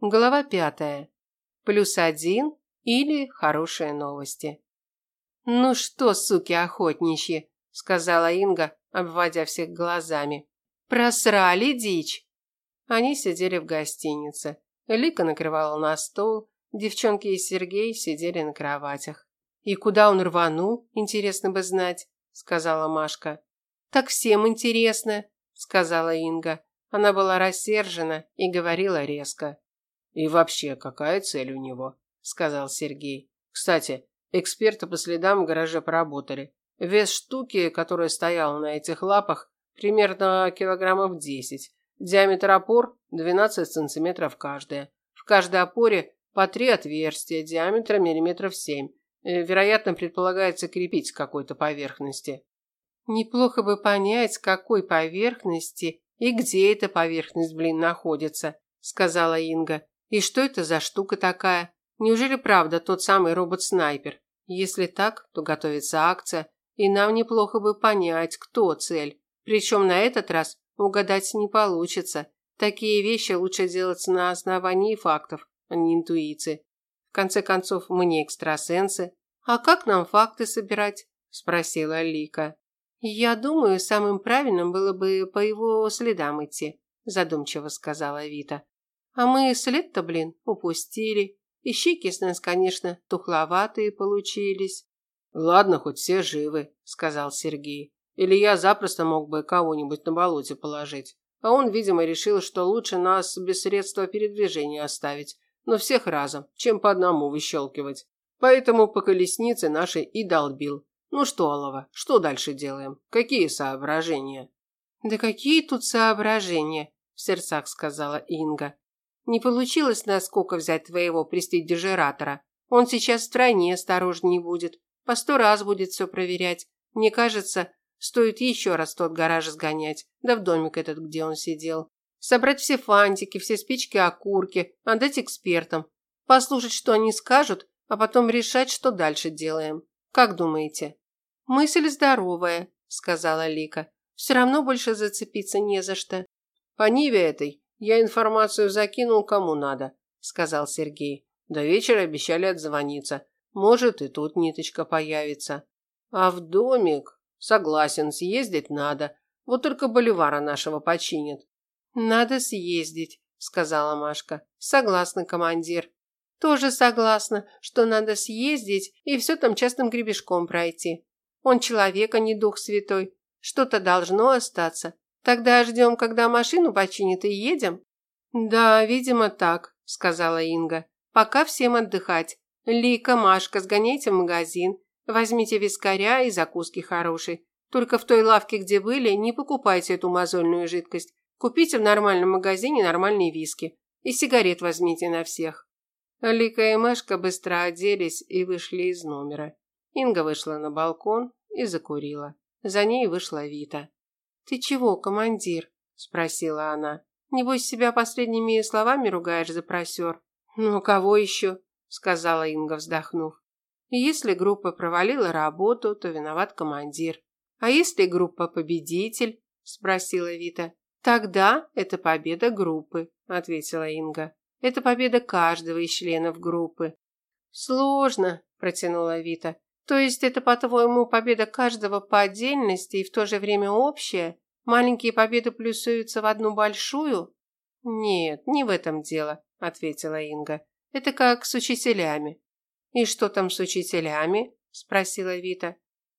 Глава пятая. Плюс один или хорошие новости. «Ну что, суки охотничьи», – сказала Инга, обводя всех глазами. «Просрали дичь!» Они сидели в гостинице. Лика накрывала на стол, девчонки и Сергей сидели на кроватях. «И куда он рванул, интересно бы знать», – сказала Машка. «Так всем интересно», – сказала Инга. Она была рассержена и говорила резко. «И вообще, какая цель у него?» – сказал Сергей. «Кстати, эксперты по следам в гараже поработали. Вес штуки, которая стояла на этих лапах, примерно килограммов десять. Диаметр опор 12 сантиметров каждая. В каждой опоре по три отверстия, диаметра миллиметров семь. Э, вероятно, предполагается крепить с какой-то поверхности. Неплохо бы понять, какой поверхности и где эта поверхность, блин, находится, сказала Инга. И что это за штука такая? Неужели правда тот самый робот-снайпер? Если так, то готовится акция, и нам неплохо бы понять, кто цель. Причем на этот раз угадать не получится. Такие вещи лучше делать на основании фактов, а не интуиции. В конце концов, мы не экстрасенсы. А как нам факты собирать? спросила Лика. Я думаю, самым правильным было бы по его следам идти, задумчиво сказала Вита. А мы след-то, блин, упустили. И щеки с нас, конечно, тухловатые получились. Ладно, хоть все живы, сказал Сергей. Или я запросто мог бы кого-нибудь на болоте положить. А он, видимо, решил, что лучше нас без средства передвижения оставить, но всех разом, чем по одному выщелкивать. Поэтому по колеснице нашей и долбил. Ну что, Алова, что дальше делаем? Какие соображения? Да какие тут соображения, в сердцах сказала Инга. Не получилось насколько взять твоего престидижератора. Он сейчас в стране осторожнее будет. По сто раз будет все проверять. Мне кажется, стоит еще раз тот гараж сгонять. Да в домик этот, где он сидел. Собрать все фантики, все спички, окурки, отдать экспертам. Послушать, что они скажут, а потом решать, что дальше делаем. Как думаете? Мысль здоровая, сказала Лика. Все равно больше зацепиться не за что. По Ниве этой я информацию закинул кому надо, сказал Сергей. До вечера обещали отзвониться. Может, и тут ниточка появится. А в домик, согласен, съездить надо. Вот только боливара нашего починят. Надо съездить, сказала Машка. Согласна, командир. Тоже согласна, что надо съездить и все там частным гребешком пройти. Он человек, а не дух святой. Что-то должно остаться. Тогда ждем, когда машину починят и едем? Да, видимо, так, сказала Инга. Пока всем отдыхать. Лика, Машка, сгоняйте в магазин. Возьмите вискаря и закуски хорошие. Только в той лавке, где были, не покупайте эту мозольную жидкость. Купите в нормальном магазине нормальные виски. И сигарет возьмите на всех. Лика и Машка быстро оделись и вышли из номера. Инга вышла на балкон и закурила. За ней вышла Вита. «Ты чего, командир?» – спросила она. «Небось, себя последними словами ругаешь за просер?» «Ну, кого еще?» – сказала Инга, вздохнув. «Если группа провалила работу, то виноват командир. А если группа победитель?» – спросила Вита. «Тогда это победа группы», – ответила Инга. «Это победа каждого из членов группы». «Сложно», – протянула Вита. То есть это, по-твоему, победа каждого по отдельности и в то же время общая? Маленькие победы плюсуются в одну большую? Нет, не в этом дело, ответила Инга. Это как с учителями. И что там с учителями? спросила Вита.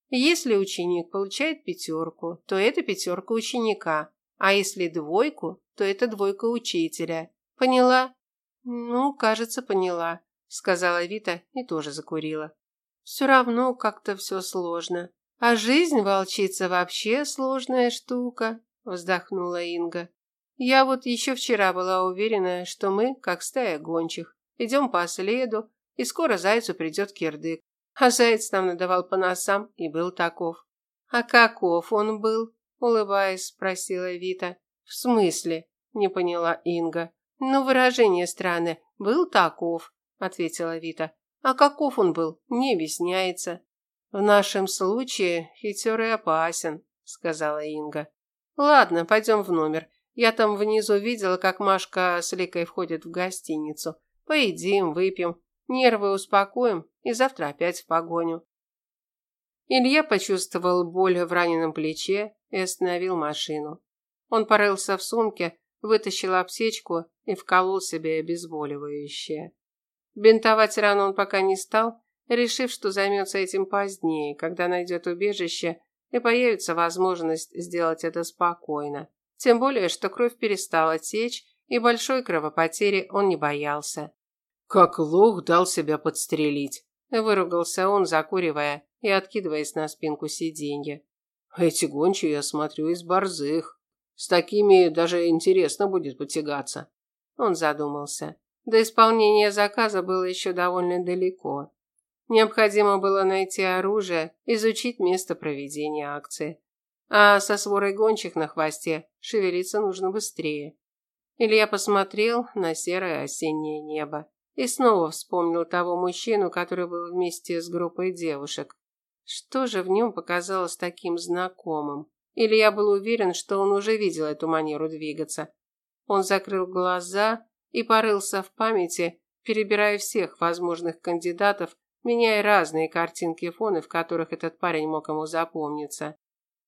Если ученик получает пятерку, то это пятерка ученика, а если двойку, то это двойка учителя. Поняла? Ну, кажется, поняла, сказала Вита и тоже закурила. Все равно как-то все сложно. А жизнь волчица вообще сложная штука, вздохнула Инга. Я вот еще вчера была уверена, что мы, как стая гончих, идем по следу, и скоро зайцу придет кирдык. А заяц нам надавал по носам и был таков. А каков он был? Улыбаясь, спросила Вита. В смысле? Не поняла Инга. Ну, выражение странное. Был таков, ответила Вита. А каков он был, не объясняется. В нашем случае хитер и опасен, сказала Инга. Ладно, пойдем в номер. Я там внизу видела, как Машка с Ликой входят в гостиницу. Поедим, выпьем, нервы успокоим и завтра опять в погоню. Илья почувствовал боль в раненом плече и остановил машину. Он порылся в сумке, вытащил аптечку и вколол себе обезболивающее. Бинтовать рану он пока не стал, решив, что займется этим позднее, когда найдет убежище и появится возможность сделать это спокойно. Тем более, что кровь перестала течь, и большой кровопотери он не боялся. «Как лох дал себя подстрелить», – выругался он, закуривая и откидываясь на спинку сиденья. «Эти гончие, я смотрю, из борзых. С такими даже интересно будет потягаться». Он задумался. До исполнения заказа было еще довольно далеко. Необходимо было найти оружие, изучить место проведения акции. А со сворой гончих на хвосте шевелиться нужно быстрее. Илья посмотрел на серое осеннее небо и снова вспомнил того мужчину, который был вместе с группой девушек. Что же в нем показалось таким знакомым? Илья был уверен, что он уже видел эту манеру двигаться. Он закрыл глаза и порылся в памяти, перебирая всех возможных кандидатов меняя разные картинки и фоны, в которых этот парень мог ему запомниться.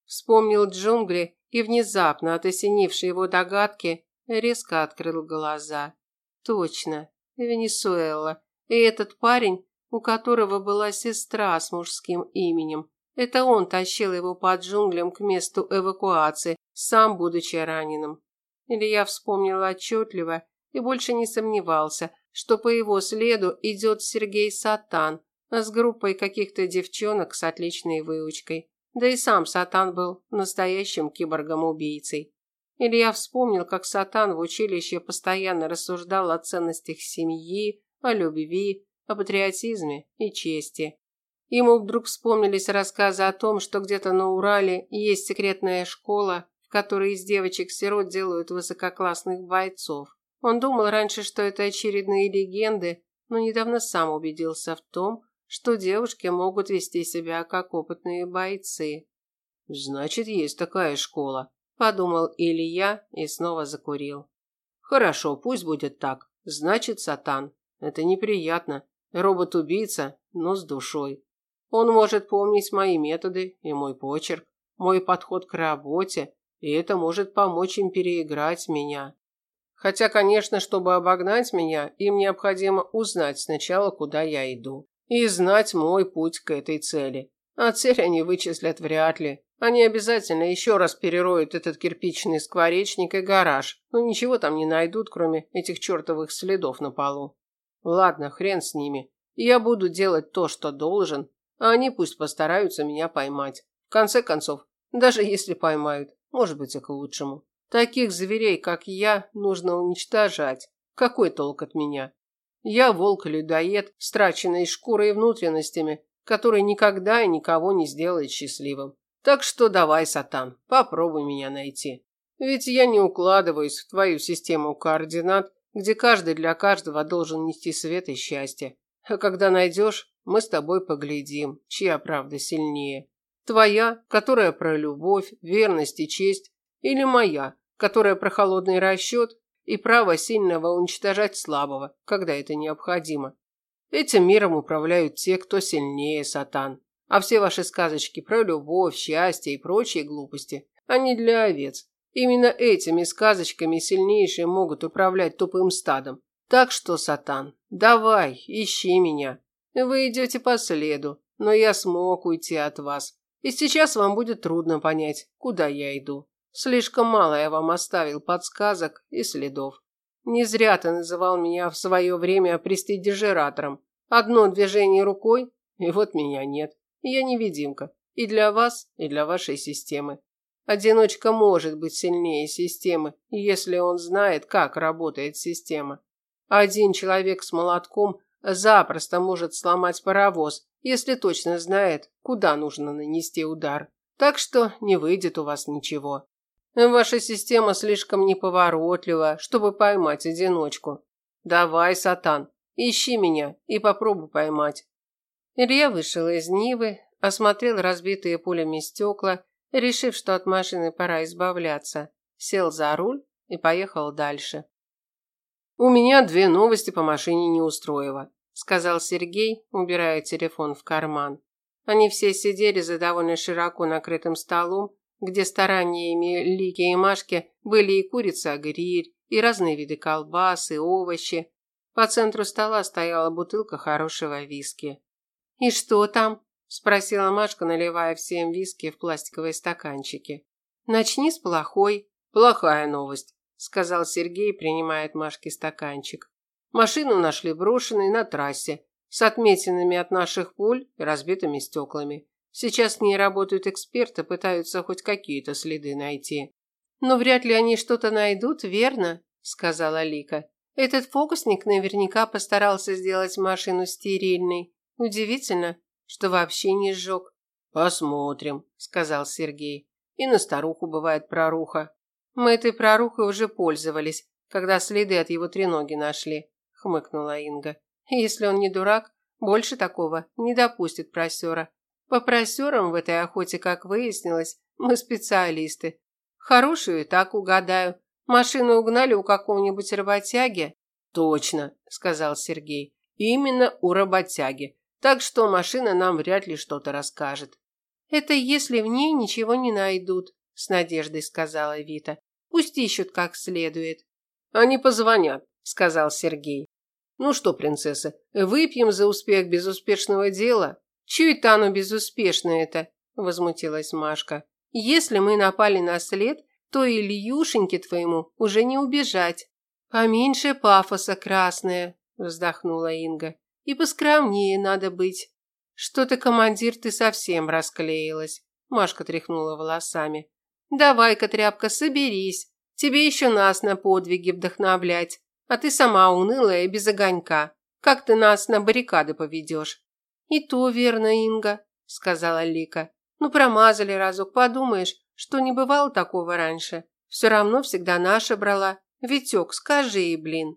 Вспомнил джунгли и внезапно, от его догадки, резко открыл глаза. Точно, Венесуэла. И этот парень, у которого была сестра с мужским именем. Это он тащил его по джунглям к месту эвакуации, сам будучи раненым. Илья вспомнил отчетливо и больше не сомневался, что по его следу идет Сергей Сатан, с группой каких-то девчонок с отличной выучкой. Да и сам Сатан был настоящим киборгом-убийцей. Илья вспомнил, как Сатан в училище постоянно рассуждал о ценностях семьи, о любви, о патриотизме и чести. Ему вдруг вспомнились рассказы о том, что где-то на Урале есть секретная школа, в которой из девочек-сирот делают высококлассных бойцов. Он думал раньше, что это очередные легенды, но недавно сам убедился в том, что девушки могут вести себя как опытные бойцы. Значит, есть такая школа, подумал Илья и снова закурил. Хорошо, пусть будет так. Значит, Сатан. Это неприятно. Робот-убийца, но с душой. Он может помнить мои методы и мой почерк, мой подход к работе, и это может помочь им переиграть меня. Хотя, конечно, чтобы обогнать меня, им необходимо узнать сначала, куда я иду и знать мой путь к этой цели. А цель они вычислят вряд ли. Они обязательно еще раз перероют этот кирпичный скворечник и гараж, но ничего там не найдут, кроме этих чертовых следов на полу. Ладно, хрен с ними. Я буду делать то, что должен, а они пусть постараются меня поймать. В конце концов, даже если поймают, может быть и к лучшему. Таких зверей, как я, нужно уничтожать. Какой толк от меня? Я волк-людоед с траченной шкурой и внутренностями, который никогда и никого не сделает счастливым. Так что давай, Сатан, попробуй меня найти. Ведь я не укладываюсь в твою систему координат, где каждый для каждого должен нести свет и счастье. А когда найдешь, мы с тобой поглядим, чья правда сильнее. Твоя, которая про любовь, верность и честь, или моя, которая про холодный расчет и право сильного уничтожать слабого, когда это необходимо. Этим миром управляют те, кто сильнее, сатан. А все ваши сказочки про любовь, счастье и прочие глупости, они для овец. Именно этими сказочками сильнейшие могут управлять тупым стадом. Так что, сатан, давай, ищи меня. Вы идете по следу, но я смог уйти от вас. И сейчас вам будет трудно понять, куда я иду. Слишком мало я вам оставил подсказок и следов. Не зря ты называл меня в свое время престидижератором. Одно движение рукой, и вот меня нет. Я невидимка. И для вас, и для вашей системы. Одиночка может быть сильнее системы, если он знает, как работает система. Один человек с молотком запросто может сломать паровоз, если точно знает, куда нужно нанести удар. Так что не выйдет у вас ничего. Ваша система слишком неповоротлива, чтобы поймать одиночку. Давай, Сатан, ищи меня и попробуй поймать. Илья вышел из Нивы, осмотрел разбитые пулями стекла, решив, что от машины пора избавляться. Сел за руль и поехал дальше. «У меня две новости по машине Неустроева», – сказал Сергей, убирая телефон в карман. Они все сидели за довольно широко накрытым столом, где стараниями Лики и Машки были и курица-гриль, и разные виды колбас, и овощи. По центру стола стояла бутылка хорошего виски. «И что там?» – спросила Машка, наливая всем виски в пластиковые стаканчики. «Начни с плохой». «Плохая новость сказал Сергей, принимая от Машки стаканчик. Машину нашли брошенной на трассе, с отметинами от наших пуль и разбитыми стеклами. Сейчас с ней работают эксперты, пытаются хоть какие-то следы найти. Но вряд ли они что-то найдут, верно? сказала Лика. Этот фокусник наверняка постарался сделать машину стерильной. Удивительно, что вообще не сжег. Посмотрим, сказал Сергей. И на старуху бывает проруха. Мы этой прорухой уже пользовались, когда следы от его треноги нашли, хмыкнула Инга. Если он не дурак, больше такого не допустит просера. По просерам в этой охоте, как выяснилось, мы специалисты. Хорошую и так угадаю. Машину угнали у какого-нибудь работяги? Точно, сказал Сергей. Именно у работяги. Так что машина нам вряд ли что-то расскажет. Это если в ней ничего не найдут, с надеждой сказала Вита. Пусть ищут как следует. Они позвонят, сказал Сергей. Ну что, принцесса, выпьем за успех безуспешного дела? Оно безуспешное это? возмутилась Машка. Если мы напали на след, то Ильюшеньке твоему уже не убежать. Поменьше пафоса, красная, вздохнула Инга. И поскромнее надо быть. Что-то, командир, ты совсем расклеилась. Машка тряхнула волосами. Давай-ка, тряпка, соберись. Тебе еще нас на подвиги вдохновлять. А ты сама унылая и без огонька. Как ты нас на баррикады поведешь? И то верно, Инга, сказала Лика. Ну, промазали разок, подумаешь, что не бывало такого раньше. Все равно всегда наша брала. Витек, скажи ей, блин.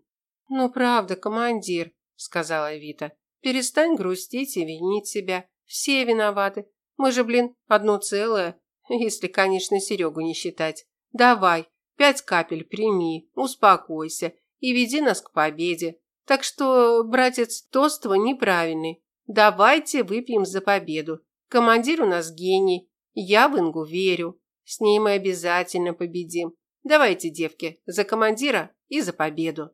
Ну, правда, командир, сказала Вита. Перестань грустить и винить себя. Все виноваты. Мы же, блин, одно целое. Если, конечно, Серегу не считать. Давай, пять капель прими, успокойся и веди нас к победе. Так что, братец, тост твой неправильный. Давайте выпьем за победу. Командир у нас гений. Я в Ингу верю. С ней мы обязательно победим. Давайте, девки, за командира и за победу.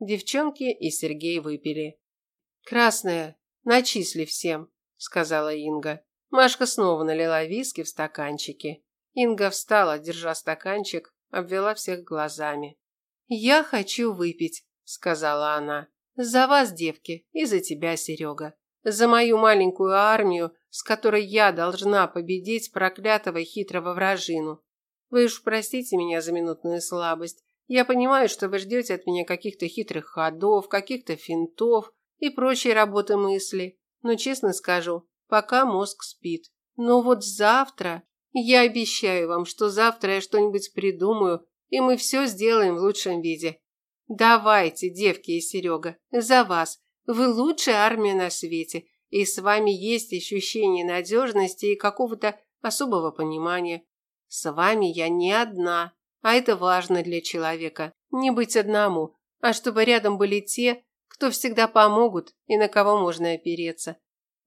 Девчонки и Сергей выпили. Красная, начисли всем, сказала Инга. Машка снова налила виски в стаканчики. Инга встала, держа стаканчик, обвела всех глазами. «Я хочу выпить», – сказала она. «За вас, девки, и за тебя, Серега. За мою маленькую армию, с которой я должна победить проклятого хитрого вражину. Вы уж простите меня за минутную слабость. Я понимаю, что вы ждете от меня каких-то хитрых ходов, каких-то финтов и прочей работы мысли. Но честно скажу, пока мозг спит. Но вот завтра, я обещаю вам, что завтра я что-нибудь придумаю, и мы все сделаем в лучшем виде. Давайте, девки и Серега, за вас. Вы лучшая армия на свете, и с вами есть ощущение надежности и какого-то особого понимания. С вами я не одна, а это важно для человека. Не быть одному, а чтобы рядом были те, кто всегда помогут и на кого можно опереться.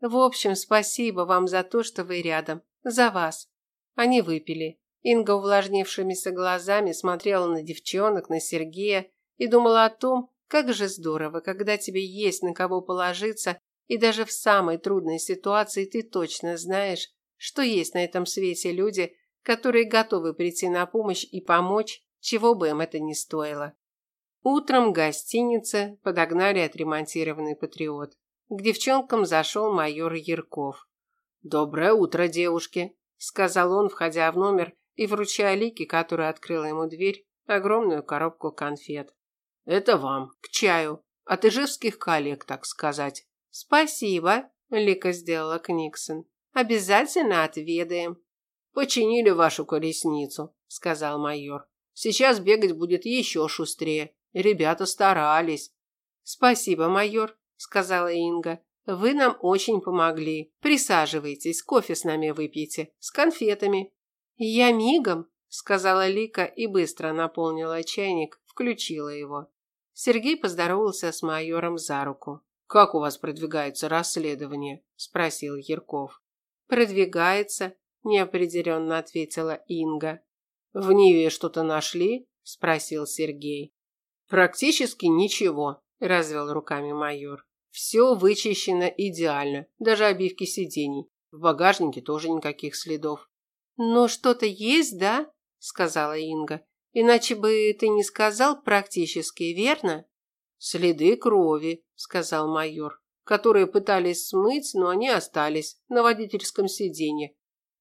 В общем, спасибо вам за то, что вы рядом. За вас. Они выпили. Инга увлажнившимися глазами смотрела на девчонок, на Сергея и думала о том, как же здорово, когда тебе есть на кого положиться, и даже в самой трудной ситуации ты точно знаешь, что есть на этом свете люди, которые готовы прийти на помощь и помочь, чего бы им это ни стоило. Утром в гостинице подогнали отремонтированный патриот. К девчонкам зашел майор Ярков. «Доброе утро, девушки», – сказал он, входя в номер и вручая Лике, которая открыла ему дверь, огромную коробку конфет. «Это вам, к чаю, от ижевских коллег, так сказать». «Спасибо», – Лика сделала Книксон. «Обязательно отведаем». «Починили вашу колесницу», – сказал майор. «Сейчас бегать будет еще шустрее. Ребята старались». «Спасибо, майор», сказала Инга. Вы нам очень помогли. Присаживайтесь, кофе с нами выпьете, с конфетами. Я мигом, сказала Лика и быстро наполнила чайник, включила его. Сергей поздоровался с майором за руку. Как у вас продвигается расследование? спросил Ярков. Продвигается, неопределенно ответила Инга. В Ниве что-то нашли? спросил Сергей. Практически ничего, развел руками майор. Все вычищено идеально, даже обивки сидений. В багажнике тоже никаких следов. Но что-то есть, да? сказала Инга. Иначе бы ты не сказал практически, верно? Следы крови, сказал майор, которые пытались смыть, но они остались на водительском сиденье.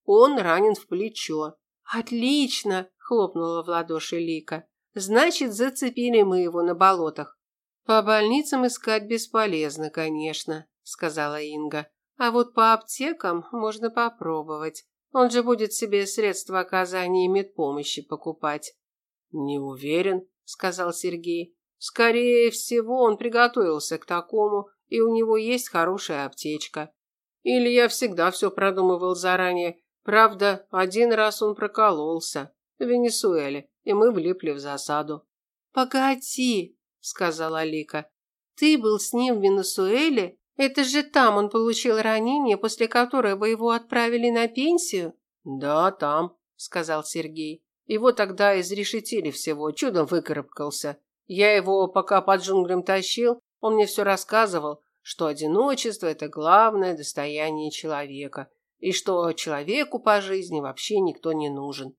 Он ранен в плечо. Отлично, хлопнула в ладоши Лика. Значит, зацепили мы его на болотах. По больницам искать бесполезно, конечно, сказала Инга. А вот по аптекам можно попробовать. Он же будет себе средства оказания медпомощи покупать. Не уверен, сказал Сергей. Скорее всего, он приготовился к такому, и у него есть хорошая аптечка. Или я всегда все продумывал заранее. Правда, один раз он прокололся в Венесуэле, и мы влипли в засаду. Погоди, сказала Лика. Ты был с ним в Венесуэле? Это же там он получил ранение, после которого его отправили на пенсию? Да, там, сказал Сергей. Его тогда изрешетили всего, чудом выкарабкался. Я его пока по джунглям тащил, он мне все рассказывал, что одиночество – это главное достояние человека, и что человеку по жизни вообще никто не нужен.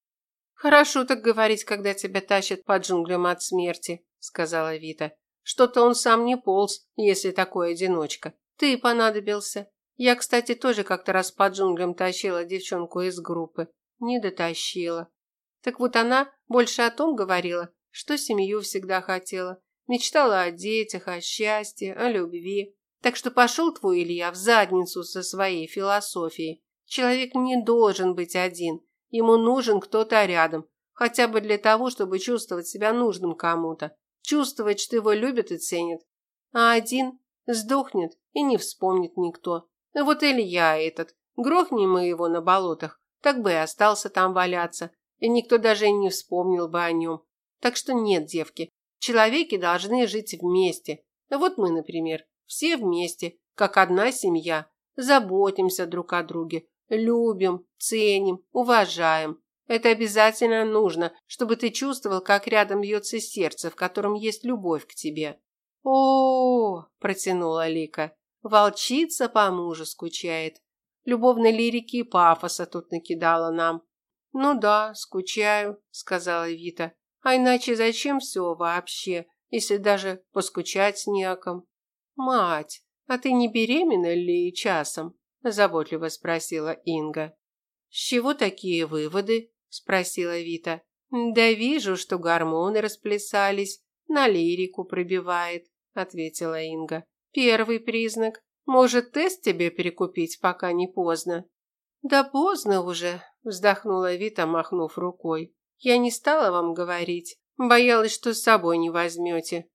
«Хорошо так говорить, когда тебя тащат по джунглям от смерти», – сказала Вита. «Что-то он сам не полз, если такой одиночка. Ты понадобился. Я, кстати, тоже как-то раз по джунглям тащила девчонку из группы. Не дотащила. Так вот она больше о том говорила, что семью всегда хотела. Мечтала о детях, о счастье, о любви. Так что пошел твой Илья в задницу со своей философией. Человек не должен быть один. Ему нужен кто-то рядом. Хотя бы для того, чтобы чувствовать себя нужным кому-то. Чувствовать, что его любят и ценят. А один сдохнет и не вспомнит никто. Вот Илья этот. Грохнем мы его на болотах. Так бы и остался там валяться. И никто даже и не вспомнил бы о нем. Так что нет, девки, человеки должны жить вместе. Вот мы, например, все вместе, как одна семья. Заботимся друг о друге, любим, ценим, уважаем. Это обязательно нужно, чтобы ты чувствовал, как рядом бьется сердце, в котором есть любовь к тебе. О, протянула Лика. Волчица по мужу скучает. Любовной лирики и пафоса тут накидала нам. Ну да, скучаю, сказала Вита. А иначе зачем все вообще, если даже поскучать с неком? Мать, а ты не беременна ли часом? Заботливо спросила Инга. С чего такие выводы? Спросила Вита. Да вижу, что гормоны расплясались, на лирику пробивает, ответила Инга. Первый признак. Может, тест тебе перекупить, пока не поздно? Да поздно уже, вздохнула Вита, махнув рукой. Я не стала вам говорить. Боялась, что с собой не возьмете».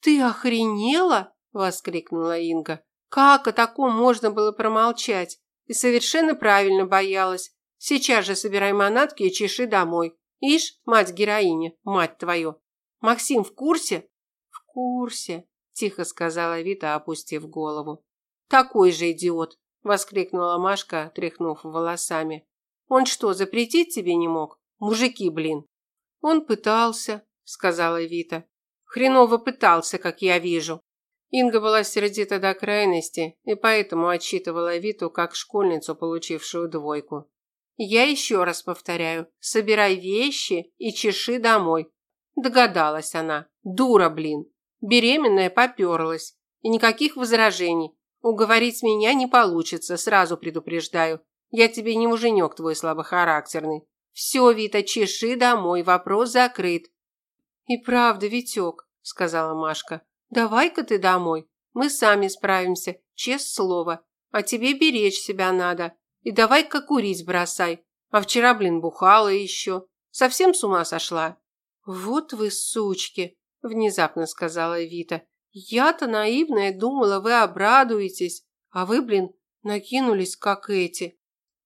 «Ты охренела?» – воскликнула Инга. «Как о таком можно было промолчать? И совершенно правильно боялась. Сейчас же собирай манатки и чеши домой. Ишь, мать героиня, мать твою. Максим в курсе?» «В курсе», – тихо сказала Вита, опустив голову. «Такой же идиот!» – воскликнула Машка, тряхнув волосами. «Он что, запретить тебе не мог? Мужики, блин. Он пытался, сказала Вита. Хреново пытался, как я вижу. Инга была сердита до крайности и поэтому отчитывала Виту как школьницу, получившую двойку. Я еще раз повторяю, собирай вещи и чеши домой. Догадалась она. Дура, блин. Беременная поперлась. И никаких возражений. Уговорить меня не получится, сразу предупреждаю. Я тебе не муженек твой слабохарактерный. «Все, Вита, чеши домой, вопрос закрыт». «И правда, Витек», – сказала Машка, – «давай-ка ты домой. Мы сами справимся, честное слово. А тебе беречь себя надо. И давай-ка курить бросай. А вчера, блин, бухала еще. Совсем с ума сошла?» «Вот вы сучки», – внезапно сказала Вита. «Я-то наивная думала, вы обрадуетесь, а вы, блин, накинулись, как эти».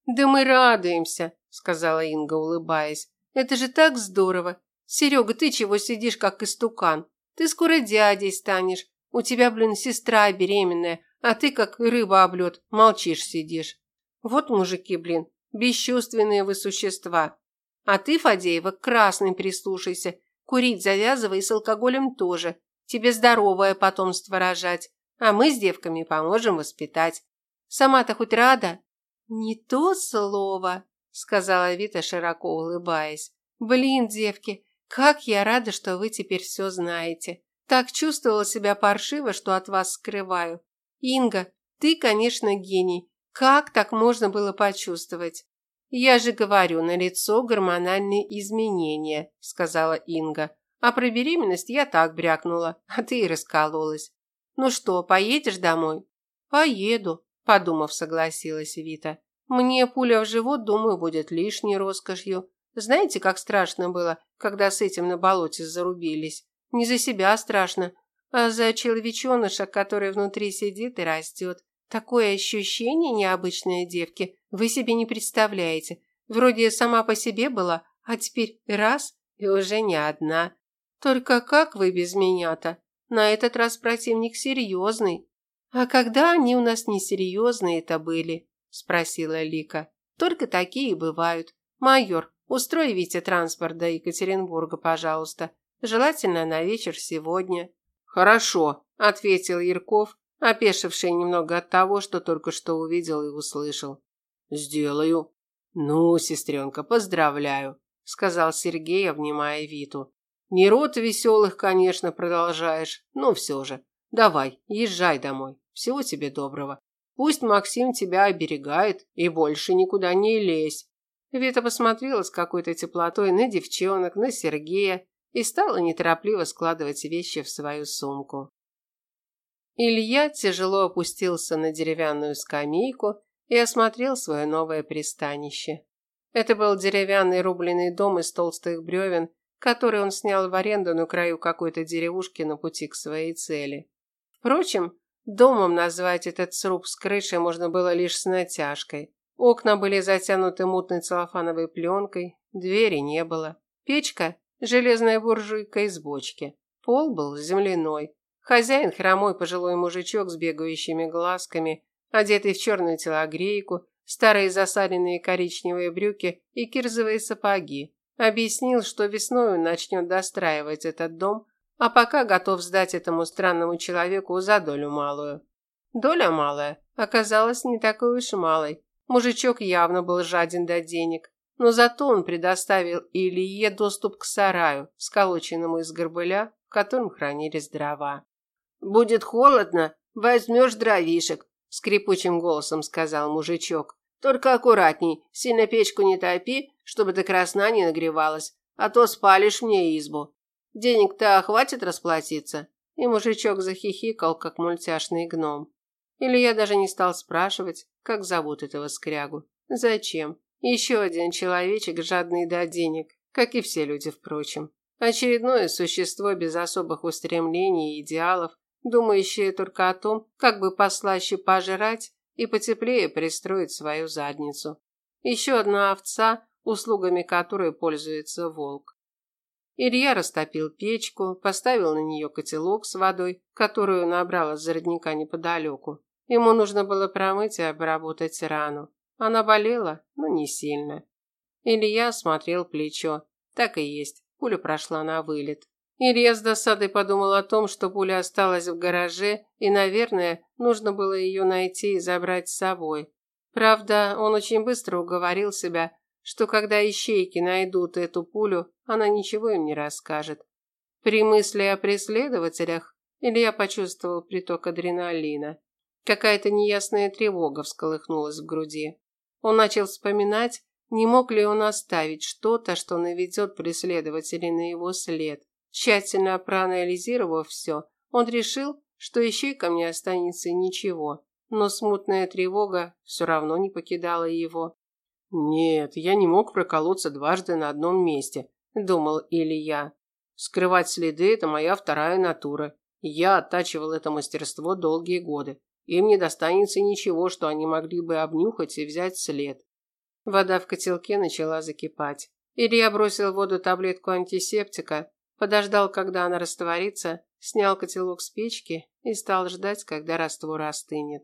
«Да мы радуемся», сказала Инга, улыбаясь. Это же так здорово. Серега, ты чего сидишь, как истукан? Ты скоро дядей станешь. У тебя, блин, сестра беременная, а ты, как рыба об лед, молчишь сидишь. Вот мужики, блин, бесчувственные вы существа. А ты, Фадеева, красным прислушайся. Курить завязывай и с алкоголем тоже. Тебе здоровое потомство рожать. А мы с девками поможем воспитать. Сама-то хоть рада? Не то слово, сказала Вита, широко улыбаясь. Блин, девки, как я рада, что вы теперь все знаете. Так чувствовала себя паршиво, что от вас скрываю. Инга, ты, конечно, гений. Как так можно было почувствовать? Я же говорю, на лицо гормональные изменения, сказала Инга. А про беременность я так брякнула, а ты и раскололась. Ну что, поедешь домой? Поеду, подумав, согласилась Вита. Мне пуля в живот, думаю, будет лишней роскошью. Знаете, как страшно было, когда с этим на болоте зарубились? Не за себя страшно, а за человеченыша, который внутри сидит и растет. Такое ощущение необычной девки вы себе не представляете. Вроде сама по себе была, а теперь раз и уже не одна. Только как вы без меня-то? На этот раз противник серьезный. А когда они у нас несерьезные-то были? Спросила Лика. Только такие бывают. Майор, устрой Вите транспорт до Екатеринбурга, пожалуйста. Желательно на вечер сегодня. Хорошо, ответил Ярков, опешивший немного от того, что только что увидел и услышал. Сделаю. Ну, сестренка, поздравляю, сказал Сергей, обнимая Виту. Не рот веселых, конечно, продолжаешь, но все же. Давай, езжай домой. Всего тебе доброго. Пусть Максим тебя оберегает и больше никуда не лезь. Вита посмотрела с какой-то теплотой на девчонок, на Сергея и стала неторопливо складывать вещи в свою сумку. Илья тяжело опустился на деревянную скамейку и осмотрел свое новое пристанище. Это был деревянный рубленый дом из толстых бревен, который он снял в аренду на краю какой-то деревушки на пути к своей цели. Впрочем, домом назвать этот сруб с крышей можно было лишь с натяжкой. Окна были затянуты мутной целлофановой пленкой, двери не было. Печка – железная буржуйка из бочки. Пол был земляной. Хозяин – хромой пожилой мужичок с бегающими глазками, одетый в черную телогрейку, старые засаленные коричневые брюки и кирзовые сапоги. Объяснил, что весной начнет достраивать этот дом, а пока готов сдать этому странному человеку за долю малую. Доля малая оказалась не такой уж малой. Мужичок явно был жаден до денег, но зато он предоставил Илье доступ к сараю, сколоченному из горбыля, в котором хранились дрова. «Будет холодно, возьмешь дровишек», – скрипучим голосом сказал мужичок. Только аккуратней, сильно печку не топи, чтобы до красна не нагревалась, а то спалишь мне избу. Денег-то хватит расплатиться?» И мужичок захихикал, как мультяшный гном. Или я даже не стал спрашивать, как зовут этого скрягу. Зачем? Еще один человечек, жадный до денег, как и все люди, впрочем. Очередное существо без особых устремлений и идеалов, думающее только о том, как бы послаще пожрать и потеплее пристроить свою задницу. Еще одна овца, услугами которой пользуется волк. Илья растопил печку, поставил на нее котелок с водой, которую набрал из родника неподалеку. Ему нужно было промыть и обработать рану. Она болела, но не сильно. Илья смотрел плечо. Так и есть, пуля прошла на вылет. Илья с досадой подумал о том, что пуля осталась в гараже, и, наверное, нужно было ее найти и забрать с собой. Правда, он очень быстро уговорил себя, что когда ищейки найдут эту пулю, она ничего им не расскажет. При мысли о преследователях Илья почувствовал приток адреналина. Какая-то неясная тревога всколыхнулась в груди. Он начал вспоминать, не мог ли он оставить что-то, что наведет преследователей на его след. Тщательно проанализировав все, он решил, что ищейкам не останется ничего, но смутная тревога все равно не покидала его. «Нет, я не мог проколоться дважды на одном месте», – думал Илья. «Скрывать следы – это моя вторая натура. Я оттачивал это мастерство долгие годы. Им не достанется ничего, что они могли бы обнюхать и взять след». Вода в котелке начала закипать. Илья бросил в воду таблетку антисептика, подождал, когда она растворится, снял котелок с печки и стал ждать, когда раствор остынет.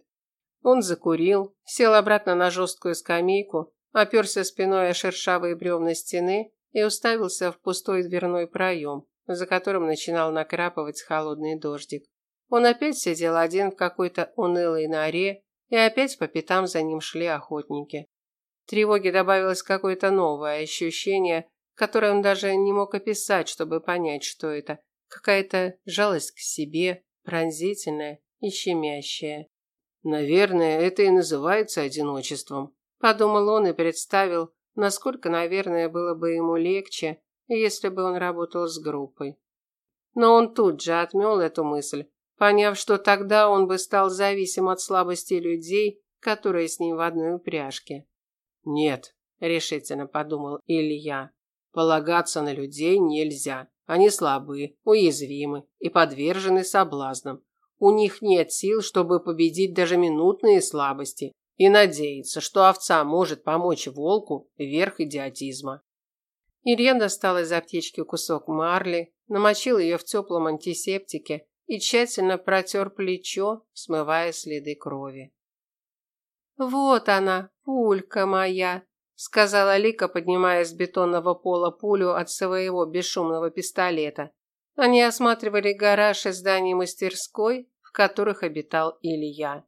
Он закурил, сел обратно на жесткую скамейку, оперся спиной о шершавые бревна стены и уставился в пустой дверной проем, за которым начинал накрапывать холодный дождик. Он опять сидел один в какой-то унылой норе, и опять по пятам за ним шли охотники. Тревоге добавилось какое-то новое ощущение, которое он даже не мог описать, чтобы понять, что это. Какая-то жалость к себе, пронзительная и щемящая. Наверное, это и называется одиночеством, подумал он и представил, насколько, наверное, было бы ему легче, если бы он работал с группой. Но он тут же отмел эту мысль, поняв, что тогда он бы стал зависим от слабости людей, которые с ним в одной упряжке. Нет, решительно подумал Илья. Полагаться на людей нельзя. Они слабы, уязвимы и подвержены соблазнам. У них нет сил, чтобы победить даже минутные слабости, и надеяться, что овца может помочь волку – верх идиотизма. Илья достал из аптечки кусок марли, намочил ее в теплом антисептике и тщательно протер плечо, смывая следы крови. «Вот она, пулька моя», – сказала Лика, поднимая с бетонного пола пулю от своего бесшумного пистолета. Они осматривали гараж и здание мастерской, в которых обитал Илья.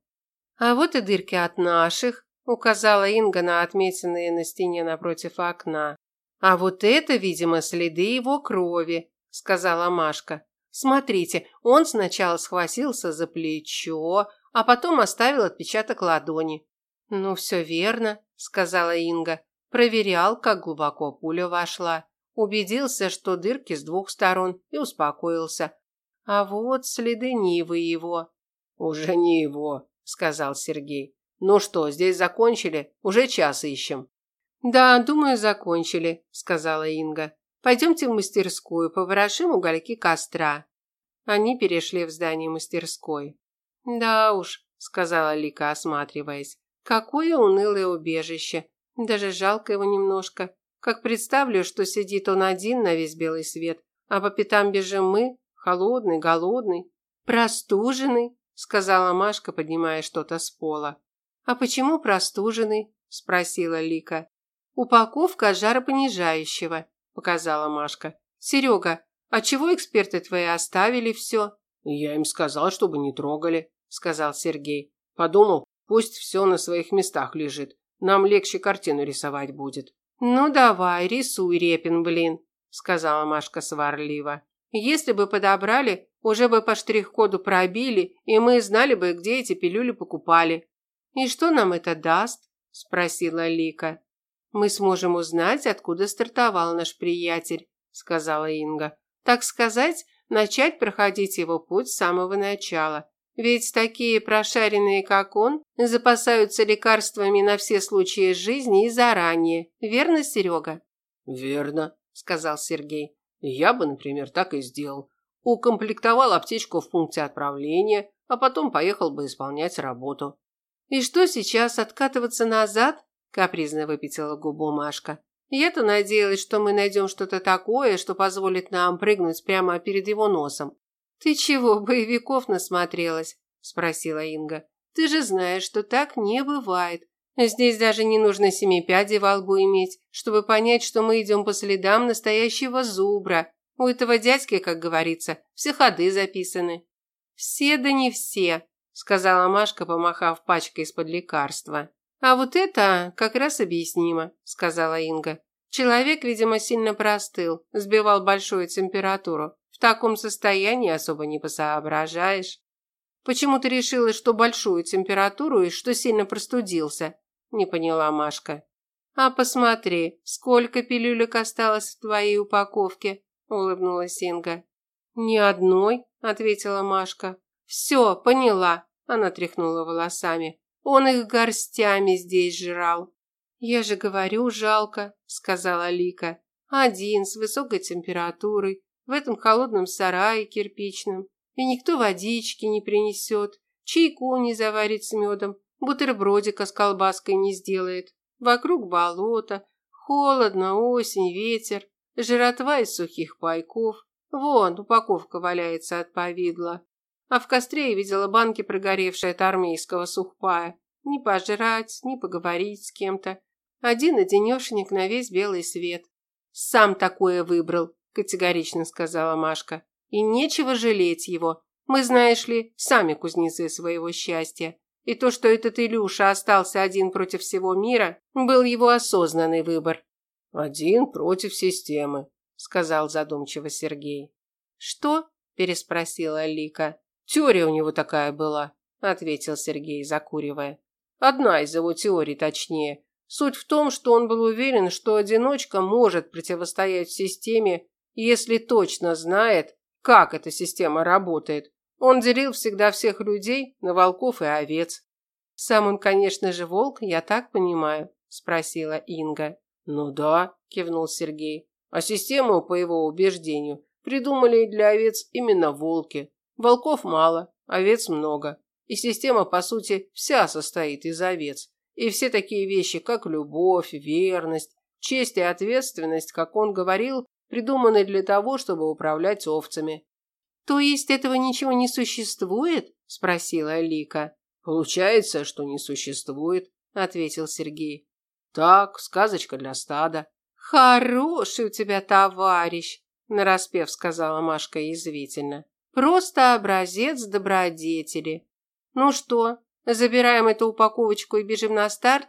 «А вот и дырки от наших», – указала Инга на отметенные на стене напротив окна. «А вот это, видимо, следы его крови», – сказала Машка. Смотрите, он сначала схватился за плечо, а потом оставил отпечаток ладони. Ну, все верно, сказала Инга. Проверял, как глубоко пуля вошла. Убедился, что дырки с двух сторон, и успокоился. А вот следы Нивы его. Уже не его, сказал Сергей. Ну что, здесь закончили? Уже час ищем. Да, думаю, закончили, сказала Инга. Пойдемте в мастерскую, поворошим угольки костра. Они перешли в здание мастерской. Да уж, сказала Лика, осматриваясь. Какое унылое убежище. Даже жалко его немножко. Как представлю, что сидит он один на весь белый свет, а по пятам бежим мы, холодный, голодный, простуженный, сказала Машка, поднимая что-то с пола. А почему простуженный? спросила Лика. Упаковка жаропонижающего показала Машка. Серега, а чего эксперты твои оставили все? Я им сказал, чтобы не трогали, сказал Сергей. Подумал, пусть все на своих местах лежит. Нам легче картину рисовать будет. Ну давай, рисуй, Репин, блин, сказала Машка сварливо. Если бы подобрали, уже бы по штрих-коду пробили, и мы знали бы, где эти пилюли покупали. И что нам это даст? спросила Лика. Мы сможем узнать, откуда стартовал наш приятель, сказала Инга. Так сказать, начать проходить его путь с самого начала. Ведь такие прошаренные, как он, запасаются лекарствами на все случаи жизни и заранее. Верно, Серега? Верно, сказал Сергей. Я бы, например, так и сделал. Укомплектовал аптечку в пункте отправления, а потом поехал бы исполнять работу. И что сейчас, откатываться назад? капризно выпятила губу Машка. Я-то надеялась, что мы найдем что-то такое, что позволит нам прыгнуть прямо перед его носом. Ты чего, боевиков насмотрелась? спросила Инга. Ты же знаешь, что так не бывает. Здесь даже не нужно семи пядей во лбу иметь, чтобы понять, что мы идем по следам настоящего зубра. У этого дядьки, как говорится, все ходы записаны. Все да не все, сказала Машка, помахав пачкой из-под лекарства. А вот это как раз объяснимо, сказала Инга. Человек, видимо, сильно простыл, сбивал большую температуру. В таком состоянии особо не посоображаешь. Почему ты решила, что большую температуру и что сильно простудился? Не поняла Машка. А посмотри, сколько пилюлек осталось в твоей упаковке, улыбнулась Инга. Ни одной, ответила Машка. Все, поняла. Она тряхнула волосами. Он их горстями здесь жрал. Я же говорю, жалко, сказала Лика. Один с высокой температурой в этом холодном сарае кирпичном, и никто водички не принесет, чайку не заварит с медом, бутербродика с колбаской не сделает. Вокруг болото, Холодно, осень, ветер, жратва из сухих пайков. Вон, упаковка валяется от повидла. А в костре я видела банки прогоревшие от армейского сухпая. Ни пожрать, ни поговорить с кем-то. Один-одинешенек на весь белый свет. Сам такое выбрал, категорично сказала Машка. И нечего жалеть его. Мы, знаешь ли, сами кузнецы своего счастья. И то, что этот Илюша остался один против всего мира, был его осознанный выбор. «Один против системы», – сказал задумчиво Сергей. «Что?» – переспросила Лика. «Теория у него такая была», – ответил Сергей, закуривая. «Одна из его теорий, точнее. Суть в том, что он был уверен, что одиночка может противостоять системе, если точно знает, как эта система работает. Он делил всегда всех людей на волков и овец. Сам он, конечно же, волк, я так понимаю, спросила Инга. Ну да, кивнул Сергей. А систему, по его убеждению, придумали для овец именно волки. Волков мало, овец много. И система, по сути, вся состоит из овец. И все такие вещи, как любовь, верность, честь и ответственность, как он говорил, придуманы для того, чтобы управлять овцами. То есть этого ничего не существует? спросила Лика. Получается, что не существует, ответил Сергей. Так, сказочка для стада. Хороший у тебя товарищ, нараспев сказала Машка язвительно. Просто образец добродетели. Ну что, забираем эту упаковочку и бежим на старт?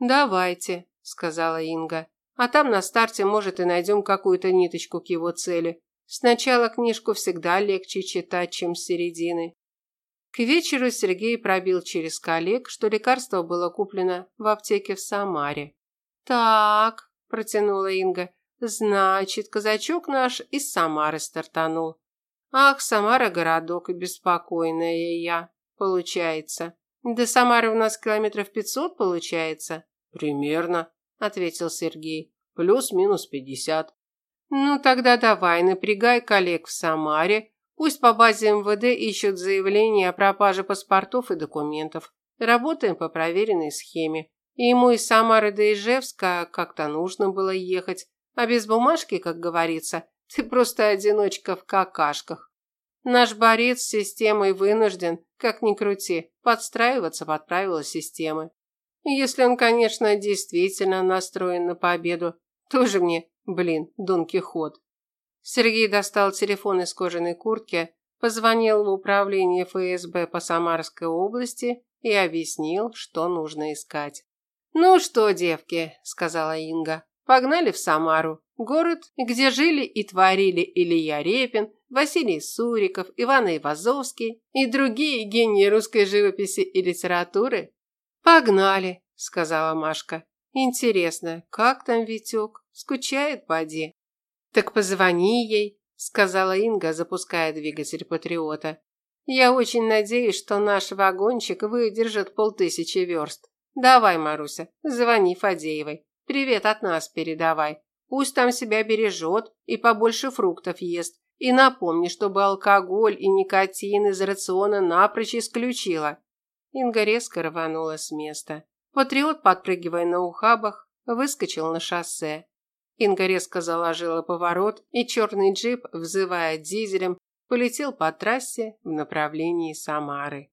Давайте, сказала Инга. А там на старте, может, и найдем какую-то ниточку к его цели. Сначала книжку всегда легче читать, чем с середины. К вечеру Сергей пробил через коллег, что лекарство было куплено в аптеке в Самаре. «Так», – протянула Инга, – «значит, казачок наш из Самары стартанул. Ах, Самара городок и беспокойная я, получается. До Самары у нас километров пятьсот получается?» «Примерно», – ответил Сергей. «Плюс-минус пятьдесят». Ну тогда давай, напрягай коллег в Самаре, пусть по базе МВД ищут заявления о пропаже паспортов и документов. Работаем по проверенной схеме. Ему из Самары до Ижевска как-то нужно было ехать, а без бумажки, как говорится, ты просто одиночка в какашках. Наш борец с системой вынужден, как ни крути, подстраиваться под правила системы. Если он, конечно, действительно настроен на победу, тоже мне Блин, Дон Кихот. Сергей достал телефон из кожаной куртки, позвонил в управление ФСБ по Самарской области и объяснил, что нужно искать. «Ну что, девки», – сказала Инга, – «погнали в Самару, город, где жили и творили Илья Репин, Василий Суриков, Иван Ивазовский и другие гении русской живописи и литературы». «Погнали», – сказала Машка. «Интересно, как там Витек?» Скучает, поди. Так позвони ей, сказала Инга, запуская двигатель Патриота. Я очень надеюсь, что наш вагончик выдержит полтысячи верст. Давай, Маруся, звони Фадеевой. Привет от нас передавай. Пусть там себя бережет и побольше фруктов ест. И напомни, чтобы алкоголь и никотин из рациона напрочь исключила. Инга резко рванула с места. Патриот, подпрыгивая на ухабах, выскочил на шоссе. Инга резко заложила поворот, и черный джип, взывая дизелем, полетел по трассе в направлении Самары.